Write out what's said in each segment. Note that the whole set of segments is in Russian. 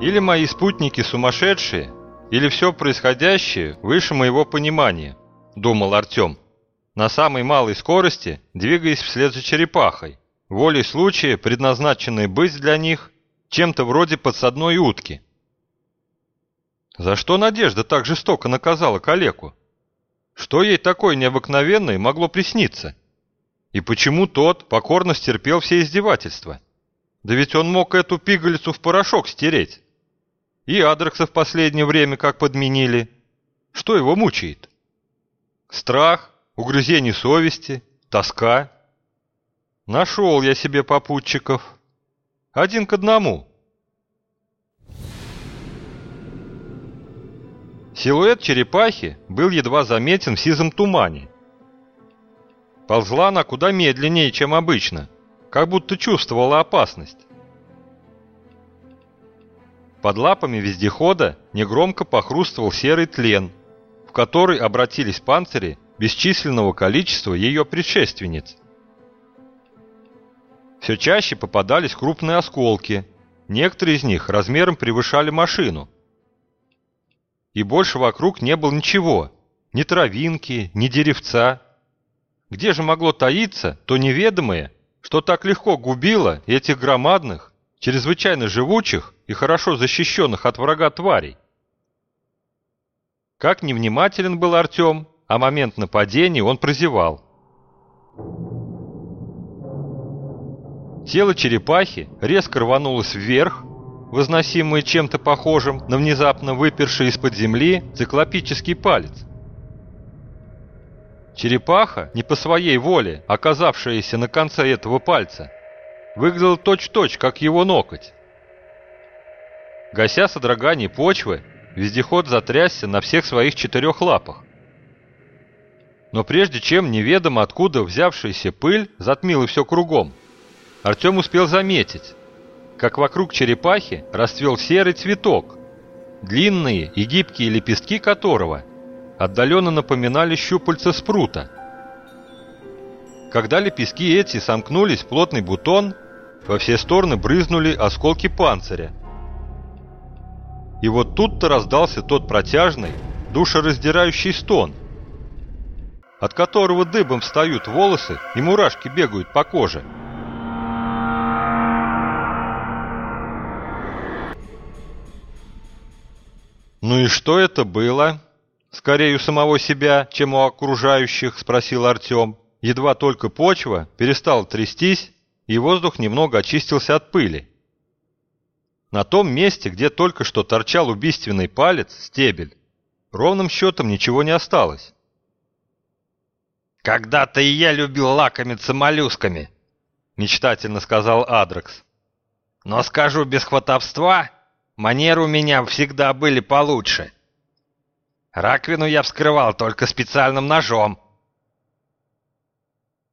Или мои спутники сумасшедшие, или все происходящее выше моего понимания, думал Артем, на самой малой скорости двигаясь вслед за черепахой, волей случая предназначенной быть для них чем-то вроде подсадной утки. За что Надежда так жестоко наказала калеку? Что ей такое необыкновенное могло присниться? И почему тот покорно стерпел все издевательства? Да ведь он мог эту пигалицу в порошок стереть. И Адрекса в последнее время как подменили. Что его мучает? Страх, угрызение совести, тоска. Нашел я себе попутчиков. Один к одному. Силуэт черепахи был едва заметен в сизом тумане. Ползла она куда медленнее, чем обычно, как будто чувствовала опасность. Под лапами вездехода негромко похрустывал серый тлен, в который обратились панцири бесчисленного количества ее предшественниц. Все чаще попадались крупные осколки, некоторые из них размером превышали машину. И больше вокруг не было ничего, ни травинки, ни деревца. Где же могло таиться то неведомое, что так легко губило этих громадных, чрезвычайно живучих и хорошо защищенных от врага тварей? Как невнимателен был Артем, а момент нападения он прозевал. Тело черепахи резко рванулось вверх, возносимое чем-то похожим на внезапно выперший из-под земли циклопический палец. Черепаха, не по своей воле, оказавшаяся на конце этого пальца, выглядела точь-в-точь, -точь, как его ноготь. Гася содрогание почвы, вездеход затрясся на всех своих четырех лапах. Но прежде чем неведомо откуда взявшаяся пыль затмила все кругом, Артем успел заметить, как вокруг черепахи расцвел серый цветок, длинные и гибкие лепестки которого отдаленно напоминали щупальца спрута. Когда лепестки эти сомкнулись в плотный бутон, во все стороны брызнули осколки панциря. И вот тут-то раздался тот протяжный, душераздирающий стон, от которого дыбом встают волосы и мурашки бегают по коже. «Ну и что это было?» «Скорее у самого себя, чем у окружающих», — спросил Артем. Едва только почва перестала трястись, и воздух немного очистился от пыли. На том месте, где только что торчал убийственный палец, стебель, ровным счетом ничего не осталось. «Когда-то и я любил лакомиться моллюсками», — мечтательно сказал Адрекс. «Но скажу без хватовства, манеры у меня всегда были получше». Раковину я вскрывал только специальным ножом.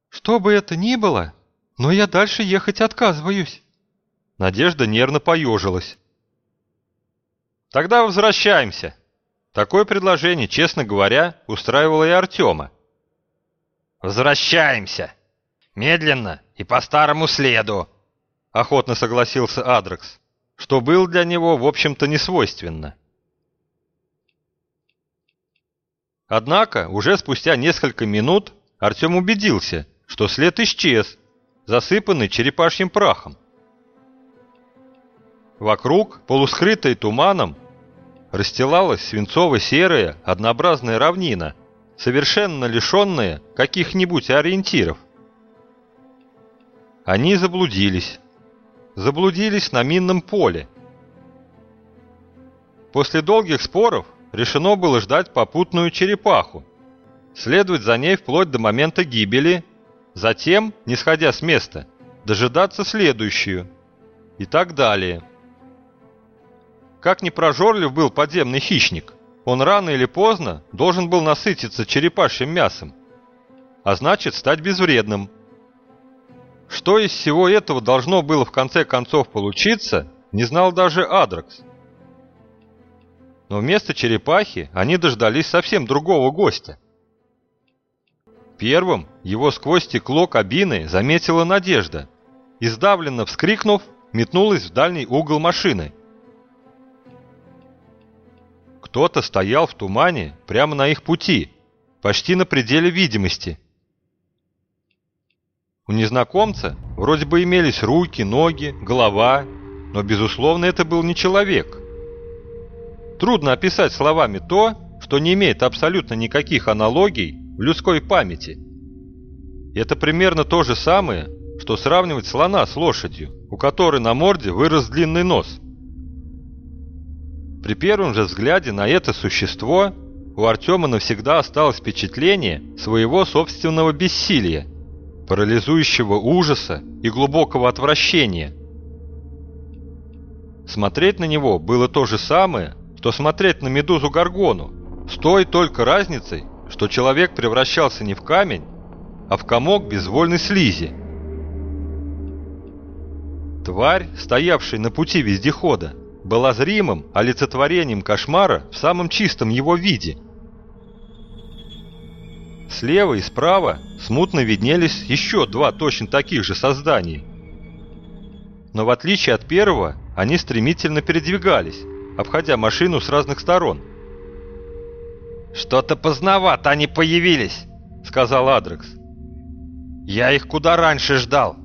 Что бы это ни было, но я дальше ехать отказываюсь. Надежда нервно поежилась. Тогда возвращаемся. Такое предложение, честно говоря, устраивало и Артема. Возвращаемся. Медленно и по старому следу. Охотно согласился Адрекс, что был для него, в общем-то, не свойственно. Однако, уже спустя несколько минут Артем убедился, что след исчез, засыпанный черепашьим прахом. Вокруг, полускрытой туманом, расстилалась свинцово-серая однообразная равнина, совершенно лишенная каких-нибудь ориентиров. Они заблудились. Заблудились на минном поле. После долгих споров решено было ждать попутную черепаху, следовать за ней вплоть до момента гибели, затем, не сходя с места, дожидаться следующую и так далее. Как ни прожорлив был подземный хищник, он рано или поздно должен был насытиться черепашьим мясом, а значит стать безвредным. Что из всего этого должно было в конце концов получиться, не знал даже Адракс. Но вместо черепахи они дождались совсем другого гостя. Первым его сквозь стекло кабины заметила Надежда и, сдавленно вскрикнув, метнулась в дальний угол машины. Кто-то стоял в тумане прямо на их пути, почти на пределе видимости. У незнакомца вроде бы имелись руки, ноги, голова, но, безусловно, это был не человек. Трудно описать словами то, что не имеет абсолютно никаких аналогий в людской памяти. Это примерно то же самое, что сравнивать слона с лошадью, у которой на морде вырос длинный нос. При первом же взгляде на это существо у Артема навсегда осталось впечатление своего собственного бессилия, парализующего ужаса и глубокого отвращения. Смотреть на него было то же самое, что смотреть на медузу Гаргону, с той только разницей, что человек превращался не в камень, а в комок безвольной слизи. Тварь, стоявшая на пути вездехода, была зримым олицетворением кошмара в самом чистом его виде. Слева и справа смутно виднелись еще два точно таких же создания. Но в отличие от первого, они стремительно передвигались, обходя машину с разных сторон. «Что-то поздновато они появились», — сказал Адрекс. «Я их куда раньше ждал».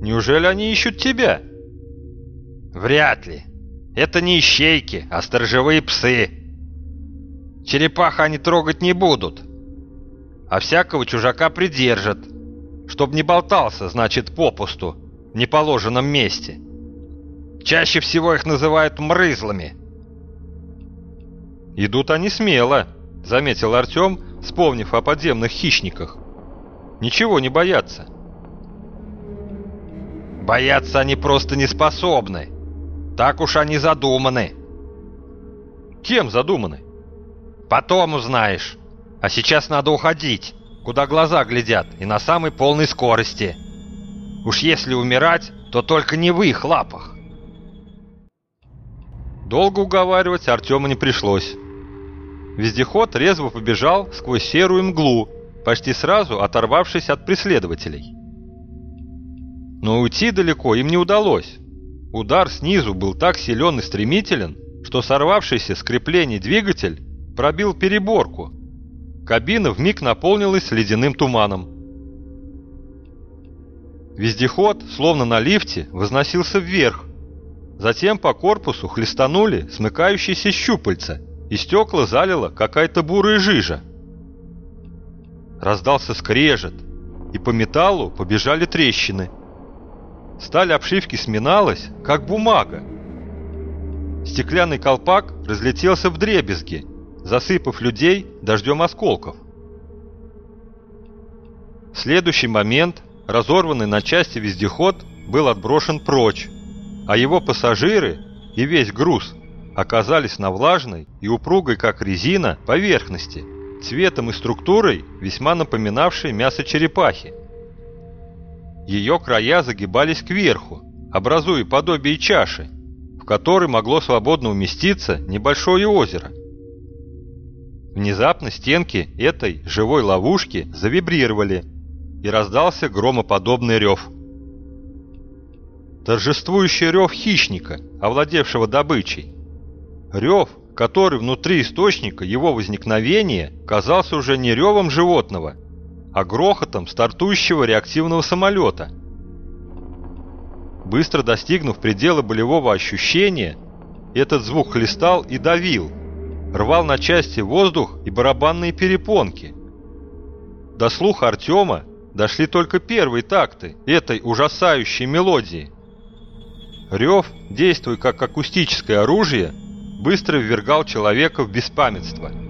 «Неужели они ищут тебя?» Вряд ли. Это не ищейки, а сторожевые псы. Черепаха они трогать не будут. А всякого чужака придержат. Чтоб не болтался, значит, попусту, в неположенном месте. Чаще всего их называют мрызлами. «Идут они смело», — заметил Артем, вспомнив о подземных хищниках. «Ничего не боятся». «Бояться они просто не способны», так уж они задуманы. Кем задуманы? Потом узнаешь. А сейчас надо уходить, куда глаза глядят, и на самой полной скорости. Уж если умирать, то только не в их лапах. Долго уговаривать Артему не пришлось. Вездеход резво побежал сквозь серую мглу, почти сразу оторвавшись от преследователей. Но уйти далеко им не удалось. Удар снизу был так силен и стремителен, что сорвавшийся с креплений двигатель пробил переборку. Кабина вмиг наполнилась ледяным туманом. Вездеход, словно на лифте, возносился вверх. Затем по корпусу хлестанули смыкающиеся щупальца, и стекла залила какая-то бурая жижа. Раздался скрежет, и по металлу побежали трещины – Сталь обшивки сминалась, как бумага. Стеклянный колпак разлетелся в дребезги, засыпав людей дождем осколков. В следующий момент разорванный на части вездеход был отброшен прочь, а его пассажиры и весь груз оказались на влажной и упругой, как резина, поверхности, цветом и структурой весьма напоминавшей мясо черепахи. Ее края загибались кверху, образуя подобие чаши, в которой могло свободно уместиться небольшое озеро. Внезапно стенки этой живой ловушки завибрировали, и раздался громоподобный рев. Торжествующий рев хищника, овладевшего добычей. Рев, который внутри источника его возникновения казался уже не ревом животного, а грохотом стартующего реактивного самолета. Быстро достигнув предела болевого ощущения, этот звук хлестал и давил, рвал на части воздух и барабанные перепонки. До слуха Артема дошли только первые такты этой ужасающей мелодии. Рев, действуя как акустическое оружие, быстро ввергал человека в беспамятство –